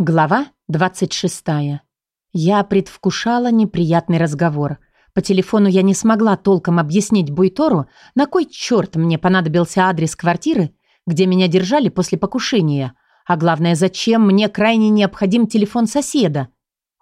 Глава 26. Я предвкушала неприятный разговор. По телефону я не смогла толком объяснить Буйтору, на кой черт мне понадобился адрес квартиры, где меня держали после покушения, а главное, зачем мне крайне необходим телефон соседа.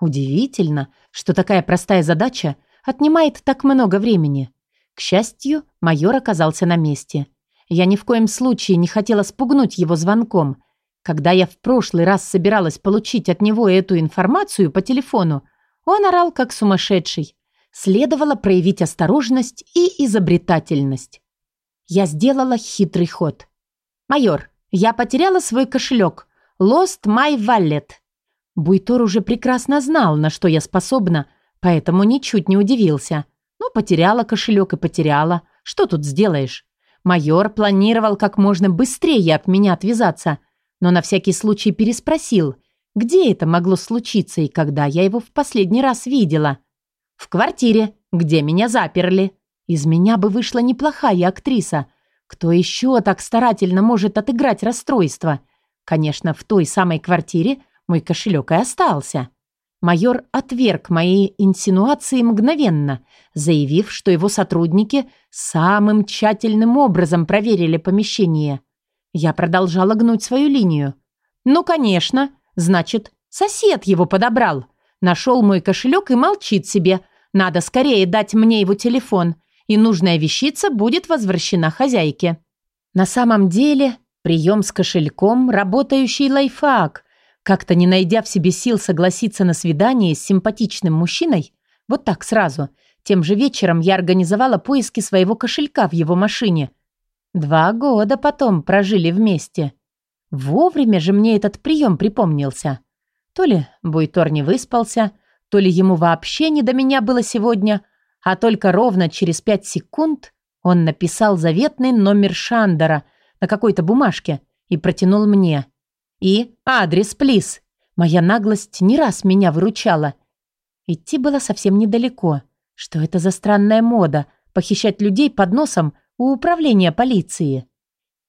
Удивительно, что такая простая задача отнимает так много времени. К счастью, майор оказался на месте. Я ни в коем случае не хотела спугнуть его звонком – когда я в прошлый раз собиралась получить от него эту информацию по телефону, он орал как сумасшедший. Следовало проявить осторожность и изобретательность. Я сделала хитрый ход. «Майор, я потеряла свой кошелек. Lost my wallet». Буйтор уже прекрасно знал, на что я способна, поэтому ничуть не удивился. Ну, потеряла кошелек и потеряла. Что тут сделаешь? Майор планировал как можно быстрее от меня отвязаться – но на всякий случай переспросил, где это могло случиться и когда я его в последний раз видела. «В квартире, где меня заперли. Из меня бы вышла неплохая актриса. Кто еще так старательно может отыграть расстройство? Конечно, в той самой квартире мой кошелек и остался». Майор отверг мои инсинуации мгновенно, заявив, что его сотрудники самым тщательным образом проверили помещение. Я продолжала гнуть свою линию. «Ну, конечно. Значит, сосед его подобрал. Нашел мой кошелек и молчит себе. Надо скорее дать мне его телефон, и нужная вещица будет возвращена хозяйке». На самом деле, прием с кошельком – работающий лайфхак. Как-то не найдя в себе сил согласиться на свидание с симпатичным мужчиной, вот так сразу, тем же вечером я организовала поиски своего кошелька в его машине – Два года потом прожили вместе. Вовремя же мне этот прием припомнился. То ли Буйтор не выспался, то ли ему вообще не до меня было сегодня, а только ровно через пять секунд он написал заветный номер Шандера на какой-то бумажке и протянул мне. И адрес, плиз. Моя наглость не раз меня выручала. Идти было совсем недалеко. Что это за странная мода — похищать людей под носом — у управления полиции.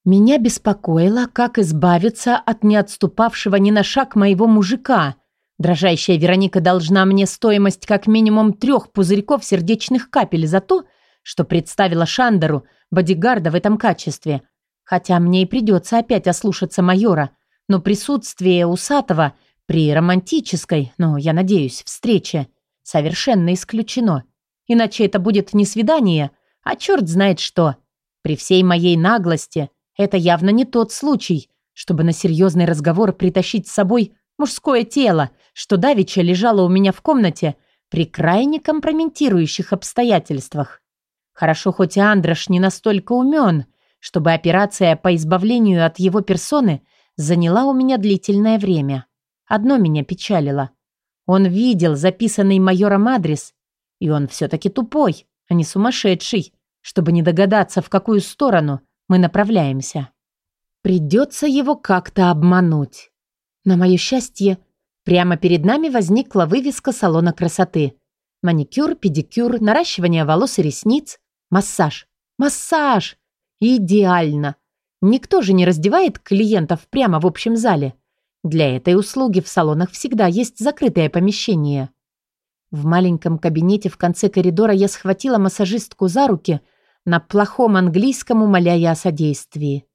Меня беспокоило, как избавиться от неотступавшего ни на шаг моего мужика. Дрожащая Вероника должна мне стоимость как минимум трех пузырьков сердечных капель за то, что представила Шандеру, бодигарда в этом качестве. Хотя мне и придется опять ослушаться майора, но присутствие Усатого при романтической, но, я надеюсь, встрече совершенно исключено. Иначе это будет не свидание, а черт знает что. При всей моей наглости это явно не тот случай, чтобы на серьезный разговор притащить с собой мужское тело, что давеча лежало у меня в комнате при крайне компрометирующих обстоятельствах. Хорошо, хоть и Андрош не настолько умен, чтобы операция по избавлению от его персоны заняла у меня длительное время. Одно меня печалило. Он видел записанный майором адрес, и он все-таки тупой, а не сумасшедший, чтобы не догадаться, в какую сторону мы направляемся. Придется его как-то обмануть. На мое счастье, прямо перед нами возникла вывеска салона красоты. Маникюр, педикюр, наращивание волос и ресниц, массаж. Массаж! Идеально! Никто же не раздевает клиентов прямо в общем зале. Для этой услуги в салонах всегда есть закрытое помещение. В маленьком кабинете в конце коридора я схватила массажистку за руки – на плохом английском умоляя о содействии.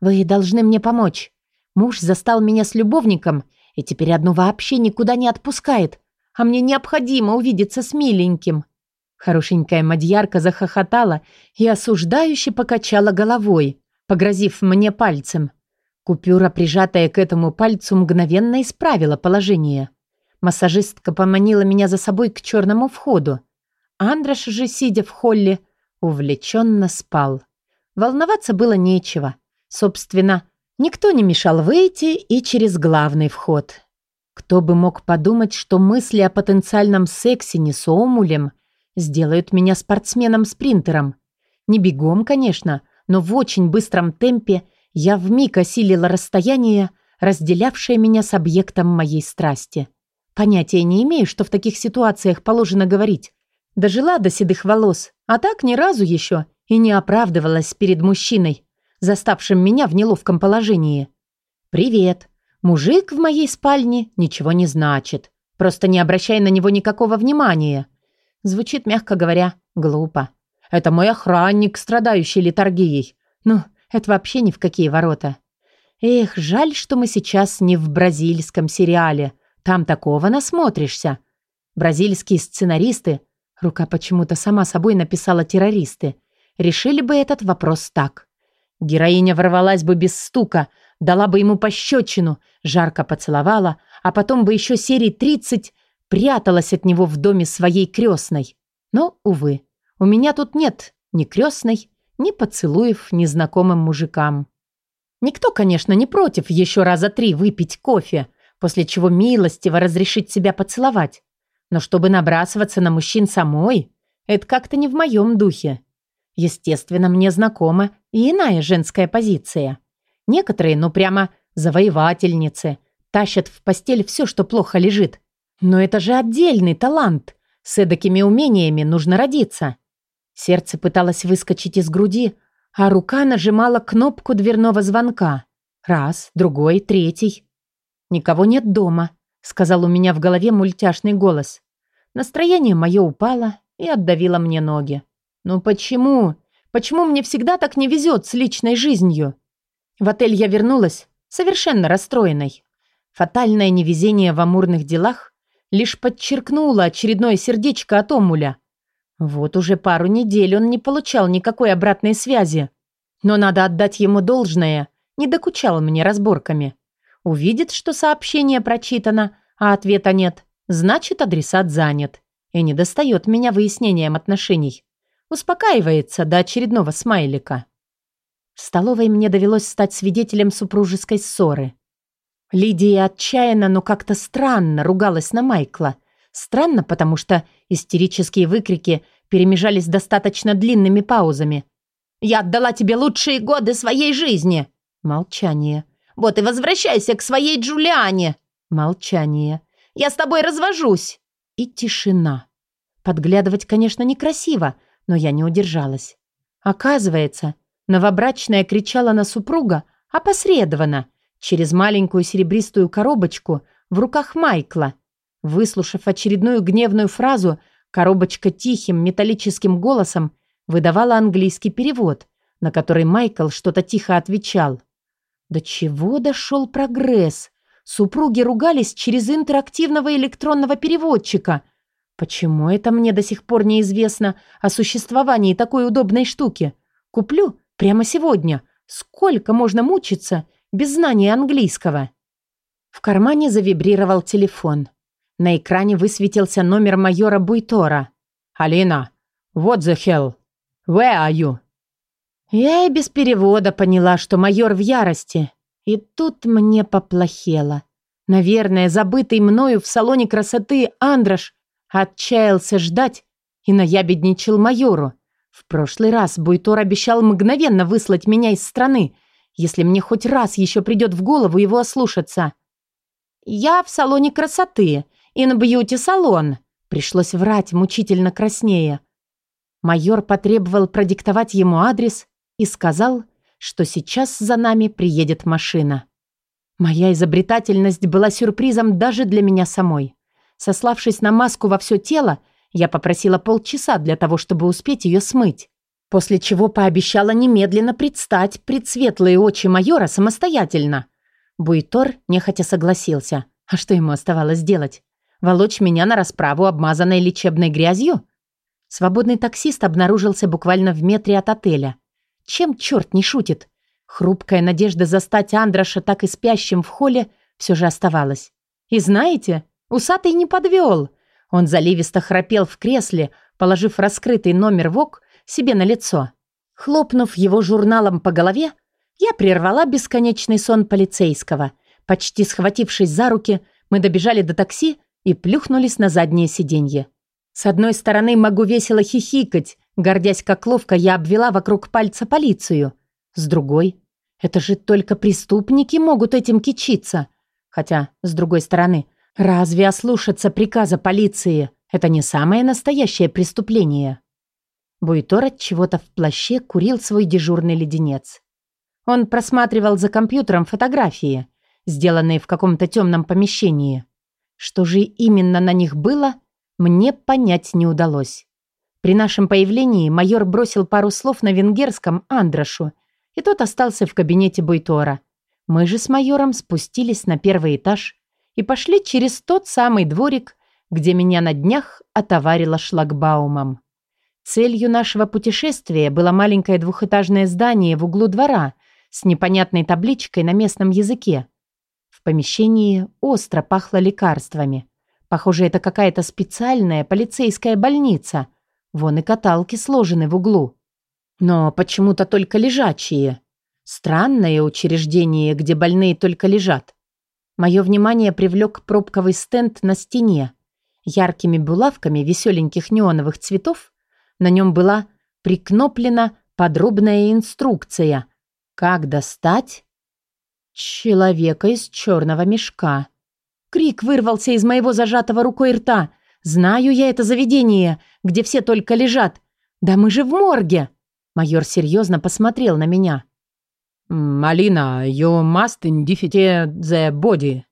«Вы должны мне помочь. Муж застал меня с любовником и теперь одну вообще никуда не отпускает, а мне необходимо увидеться с миленьким». Хорошенькая мадьярка захохотала и осуждающе покачала головой, погрозив мне пальцем. Купюра, прижатая к этому пальцу, мгновенно исправила положение. Массажистка поманила меня за собой к черному входу. Андрош же, сидя в холле, увлеченно спал. Волноваться было нечего. Собственно, никто не мешал выйти и через главный вход. Кто бы мог подумать, что мысли о потенциальном сексе не с Омулем сделают меня спортсменом-спринтером. Не бегом, конечно, но в очень быстром темпе я вмиг осилила расстояние, разделявшее меня с объектом моей страсти. Понятия не имею, что в таких ситуациях положено говорить, Дожила до седых волос, а так ни разу еще и не оправдывалась перед мужчиной, заставшим меня в неловком положении. «Привет». Мужик в моей спальне ничего не значит. Просто не обращай на него никакого внимания. Звучит, мягко говоря, глупо. Это мой охранник, страдающий литургией. Ну, это вообще ни в какие ворота. Эх, жаль, что мы сейчас не в бразильском сериале. Там такого насмотришься. Бразильские сценаристы, рука почему-то сама собой написала террористы, решили бы этот вопрос так. Героиня ворвалась бы без стука, дала бы ему пощечину, жарко поцеловала, а потом бы еще серий 30 пряталась от него в доме своей крестной. Но, увы, у меня тут нет ни крестной, ни поцелуев незнакомым мужикам. Никто, конечно, не против еще раза три выпить кофе, после чего милостиво разрешить себя поцеловать. Но чтобы набрасываться на мужчин самой, это как-то не в моем духе. Естественно, мне знакома и иная женская позиция. Некоторые, ну прямо завоевательницы, тащат в постель все, что плохо лежит. Но это же отдельный талант. С эдакими умениями нужно родиться. Сердце пыталось выскочить из груди, а рука нажимала кнопку дверного звонка. Раз, другой, третий. «Никого нет дома», — сказал у меня в голове мультяшный голос. Настроение мое упало и отдавило мне ноги. «Ну почему? Почему мне всегда так не везет с личной жизнью?» В отель я вернулась, совершенно расстроенной. Фатальное невезение в амурных делах лишь подчеркнуло очередное сердечко от Омуля — вот уже пару недель он не получал никакой обратной связи. Но надо отдать ему должное, не докучал мне разборками. Увидит, что сообщение прочитано, а ответа нет, значит, адресат занят. И не достает меня выяснением отношений. Успокаивается до очередного смайлика. В столовой мне довелось стать свидетелем супружеской ссоры. Лидия отчаянно, но как-то странно ругалась на Майкла – Странно, потому что истерические выкрики перемежались достаточно длинными паузами. «Я отдала тебе лучшие годы своей жизни!» Молчание. «Вот и возвращайся к своей Джулиане!» Молчание. «Я с тобой развожусь!» И тишина. Подглядывать, конечно, некрасиво, но я не удержалась. Оказывается, новобрачная кричала на супруга опосредованно, через маленькую серебристую коробочку в руках Майкла – Выслушав очередную гневную фразу, коробочка тихим металлическим голосом выдавала английский перевод, на который Майкл что-то тихо отвечал. До чего дошел прогресс? Супруги ругались через интерактивного электронного переводчика. Почему это мне до сих пор неизвестно о существовании такой удобной штуки? Куплю прямо сегодня. Сколько можно мучиться без знания английского? В кармане завибрировал телефон. На экране высветился номер майора Буйтора. «Алина, what the hell? Where are you?» Я и без перевода поняла, что майор в ярости. И тут мне поплохело. Наверное, забытый мною в салоне красоты Андрош отчаялся ждать и наябедничал майору. В прошлый раз Буйтор обещал мгновенно выслать меня из страны, если мне хоть раз еще придет в голову его ослушаться. «Я в салоне красоты «Инбьюти-салон!» Пришлось врать, мучительно краснее. Майор потребовал продиктовать ему адрес и сказал, что сейчас за нами приедет машина. Моя изобретательность была сюрпризом даже для меня самой. Сославшись на маску во все тело, я попросила полчаса для того, чтобы успеть ее смыть. После чего пообещала немедленно предстать пред светлые очи майора самостоятельно. Буйтор нехотя согласился. А что ему оставалось делать? Волочь меня на расправу, обмазанной лечебной грязью? Свободный таксист обнаружился буквально в метре от отеля. Чем черт не шутит? Хрупкая надежда застать Андроша так и спящим в холле все же оставалась. И знаете, усатый не подвел. Он заливисто храпел в кресле, положив раскрытый номер ВОК себе на лицо. Хлопнув его журналом по голове, я прервала бесконечный сон полицейского. Почти схватившись за руки, мы добежали до такси и плюхнулись на заднее сиденье. С одной стороны, могу весело хихикать, гордясь, как ловко я обвела вокруг пальца полицию. С другой, это же только преступники могут этим кичиться. Хотя, с другой стороны, разве ослушаться приказа полиции – это не самое настоящее преступление? Буйтор от чего-то в плаще курил свой дежурный леденец. Он просматривал за компьютером фотографии. сделанные в каком-то темном помещении. Что же именно на них было, мне понять не удалось. При нашем появлении майор бросил пару слов на венгерском Андрошу, и тот остался в кабинете Буйтора. Мы же с майором спустились на первый этаж и пошли через тот самый дворик, где меня на днях отоварило шлагбаумом. Целью нашего путешествия было маленькое двухэтажное здание в углу двора с непонятной табличкой на местном языке. В помещении остро пахло лекарствами. Похоже, это какая-то специальная полицейская больница. Вон и каталки сложены в углу. Но почему-то только лежачие. Странное учреждение, где больные только лежат. Мое внимание привлек пробковый стенд на стене. Яркими булавками веселеньких неоновых цветов на нем была прикноплена подробная инструкция, как достать человека из черного мешка. Крик вырвался из моего зажатого рукой рта. «Знаю я это заведение, где все только лежат. Да мы же в морге!» Майор серьезно посмотрел на меня. «Малина, you must identify the body».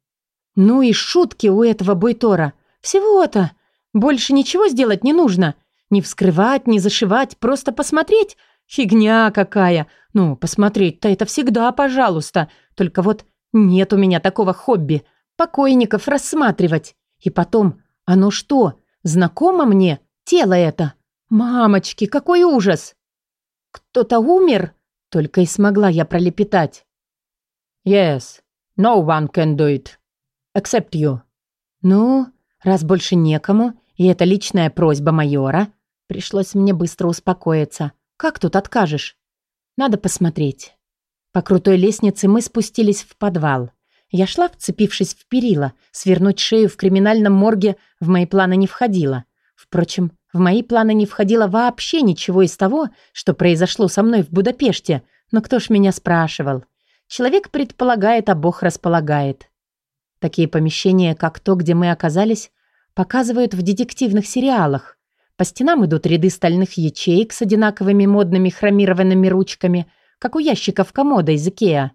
Ну и шутки у этого Бойтора. Всего-то. Больше ничего сделать не нужно. Не вскрывать, не зашивать, просто посмотреть. Фигня какая. Ну, посмотреть-то это всегда, пожалуйста. Только вот нет у меня такого хобби. Покойников рассматривать. И потом, оно что, знакомо мне? Тело это? Мамочки, какой ужас! Кто-то умер? Только и смогла я пролепетать. Yes, no one can do it. Except you. Ну, раз больше некому, и это личная просьба майора, пришлось мне быстро успокоиться. Как тут откажешь? Надо посмотреть. По крутой лестнице мы спустились в подвал. Я шла, вцепившись в перила. Свернуть шею в криминальном морге в мои планы не входило. Впрочем, в мои планы не входило вообще ничего из того, что произошло со мной в Будапеште. Но кто ж меня спрашивал? Человек предполагает, а Бог располагает. Такие помещения, как то, где мы оказались, показывают в детективных сериалах. По стенам идут ряды стальных ячеек с одинаковыми модными хромированными ручками, как у ящиков комода из Икеа.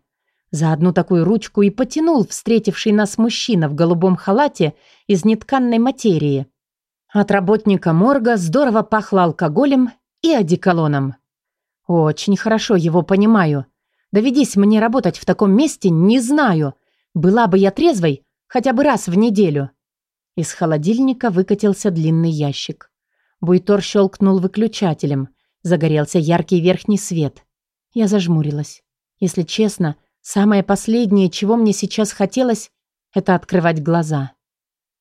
За одну такую ручку и потянул встретивший нас мужчина в голубом халате из нетканной материи. От работника морга здорово пахло алкоголем и одеколоном. Очень хорошо его понимаю. Доведись мне работать в таком месте, не знаю. Была бы я трезвой хотя бы раз в неделю. Из холодильника выкатился длинный ящик. Буйтор щелкнул выключателем. Загорелся яркий верхний свет. Я зажмурилась. Если честно, самое последнее, чего мне сейчас хотелось, это открывать глаза.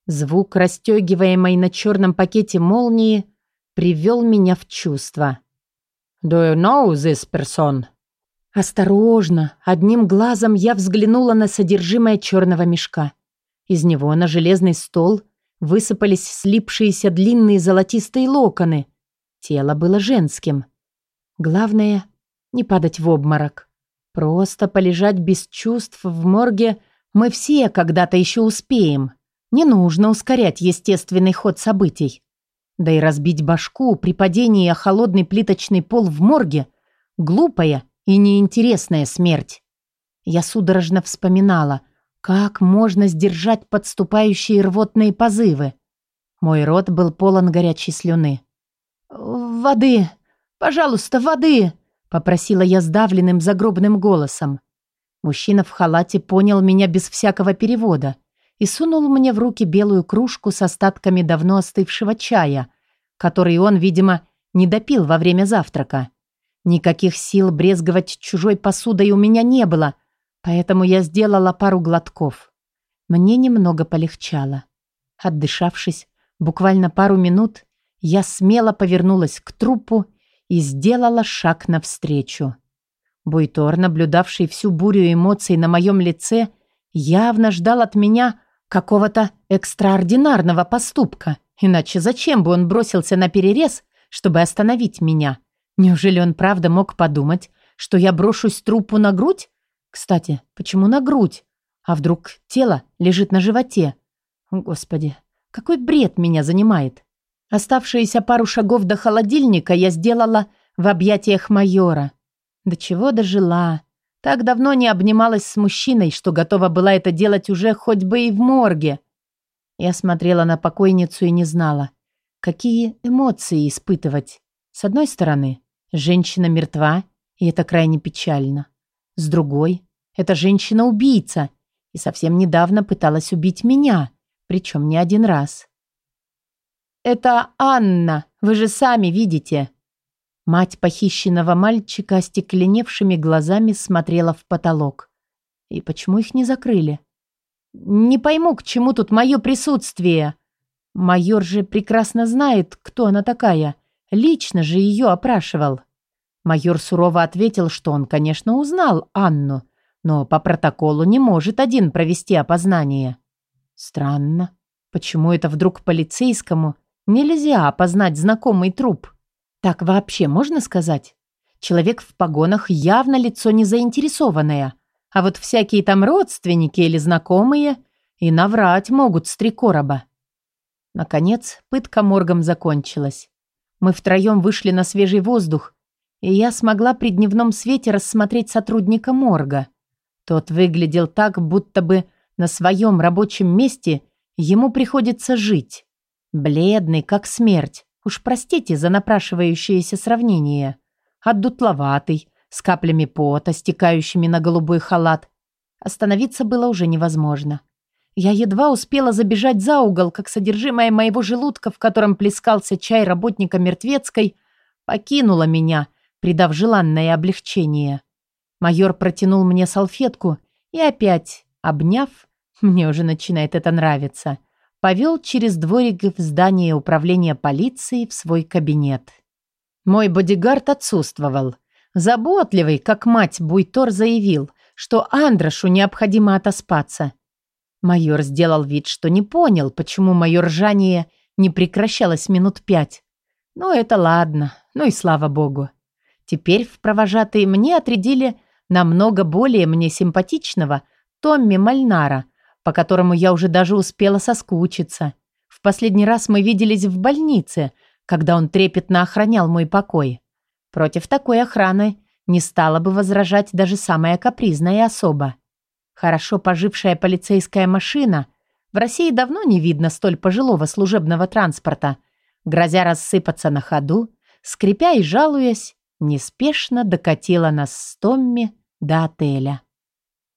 Звук, расстегиваемой на черном пакете молнии, привел меня в чувство. «Do you know this person?» Осторожно, одним глазом я взглянула на содержимое черного мешка. Из него на железный стол высыпались слипшиеся длинные золотистые локоны. Тело было женским. Главное — не падать в обморок. Просто полежать без чувств в морге мы все когда-то еще успеем. Не нужно ускорять естественный ход событий. Да и разбить башку при падении о холодный плиточный пол в морге — глупая и неинтересная смерть. Я судорожно вспоминала, как можно сдержать подступающие рвотные позывы. Мой рот был полон горячей слюны. «Воды! Пожалуйста, воды!» — попросила я сдавленным загробным голосом. Мужчина в халате понял меня без всякого перевода и сунул мне в руки белую кружку с остатками давно остывшего чая, который он, видимо, не допил во время завтрака. Никаких сил брезговать чужой посудой у меня не было, поэтому я сделала пару глотков. Мне немного полегчало. Отдышавшись, буквально пару минут, я смело повернулась к трупу и сделала шаг навстречу. Буйтор, наблюдавший всю бурю эмоций на моем лице, явно ждал от меня какого-то экстраординарного поступка. Иначе зачем бы он бросился на перерез, чтобы остановить меня? Неужели он правда мог подумать, что я брошусь трупу на грудь? Кстати, почему на грудь? А вдруг тело лежит на животе? Господи, какой бред меня занимает? Оставшиеся пару шагов до холодильника я сделала в объятиях майора. До чего дожила? Так давно не обнималась с мужчиной, что готова была это делать уже хоть бы и в морге. Я смотрела на покойницу и не знала, какие эмоции испытывать. С одной стороны, женщина мертва, и это крайне печально. С другой, эта женщина-убийца, и совсем недавно пыталась убить меня, причем не один раз. «Это Анна, вы же сами видите», Мать похищенного мальчика остекленевшими глазами смотрела в потолок. И почему их не закрыли? Не пойму, к чему тут мое присутствие. Майор же прекрасно знает, кто она такая. Лично же ее опрашивал. Майор сурово ответил, что он, конечно, узнал Анну, но по протоколу не может один провести опознание. Странно. Почему это вдруг полицейскому нельзя опознать знакомый труп? Так вообще можно сказать? Человек в погонах явно лицо не заинтересованное, а вот всякие там родственники или знакомые и наврать могут с три короба. Наконец, пытка моргом закончилась. Мы втроем вышли на свежий воздух, и я смогла при дневном свете рассмотреть сотрудника морга. Тот выглядел так, будто бы на своем рабочем месте ему приходится жить. Бледный, как смерть, Уж простите за напрашивающееся сравнение. Отдутловатый, с каплями пота, стекающими на голубой халат. Остановиться было уже невозможно. Я едва успела забежать за угол, как содержимое моего желудка, в котором плескался чай работника мертвецкой, покинуло меня, придав желанное облегчение. Майор протянул мне салфетку и опять, обняв, мне уже начинает это нравиться – повел через дворик в здание управления полиции в свой кабинет. Мой бодигард отсутствовал. Заботливый, как мать Буйтор заявил, что Андрошу необходимо отоспаться. Майор сделал вид, что не понял, почему мое ржание не прекращалось минут пять. Но это ладно, ну и слава богу. Теперь в провожатые мне отрядили намного более мне симпатичного Томми Мальнара, по которому я уже даже успела соскучиться. В последний раз мы виделись в больнице, когда он трепетно охранял мой покой. Против такой охраны не стала бы возражать даже самая капризная особа. Хорошо пожившая полицейская машина в России давно не видно столь пожилого служебного транспорта, грозя рассыпаться на ходу, скрипя и жалуясь, неспешно докатила нас с Томми до отеля.